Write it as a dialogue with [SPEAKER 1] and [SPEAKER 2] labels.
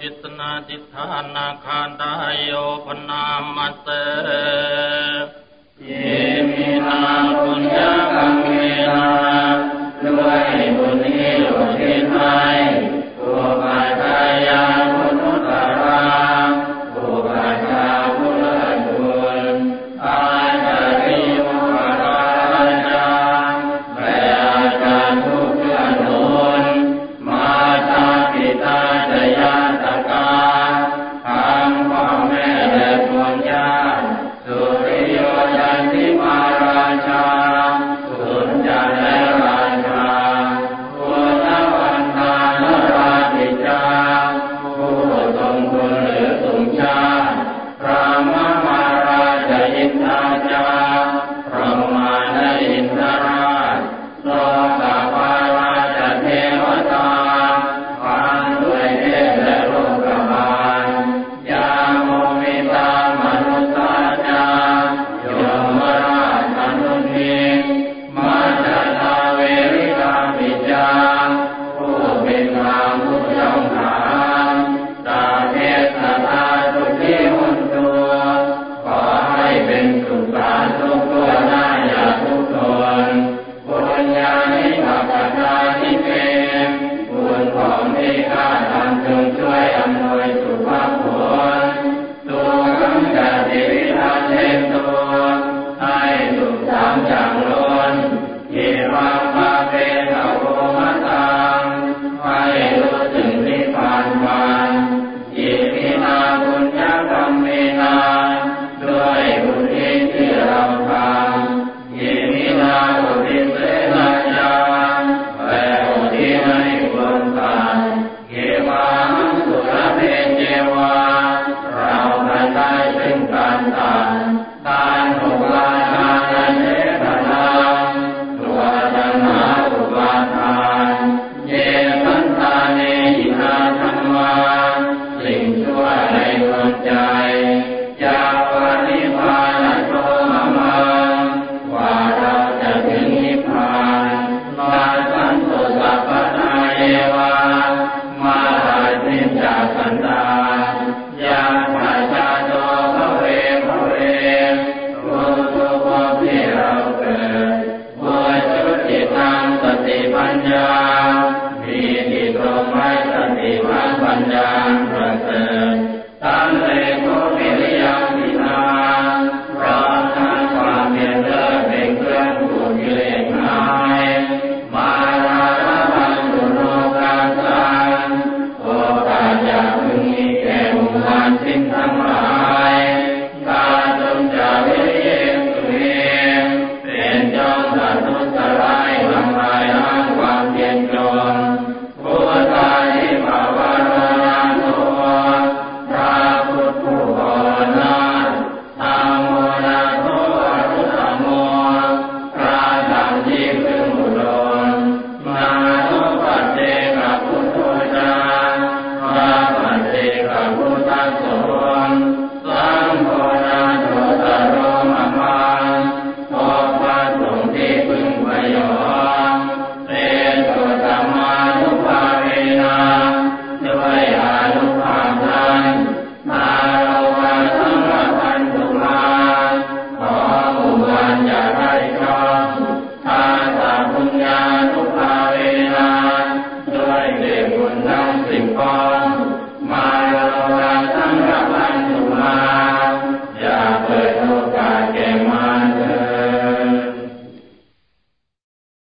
[SPEAKER 1] ทิสนาจิตานาคาดายโยพนามัเต
[SPEAKER 2] ทานิเตบุญของที่ข้า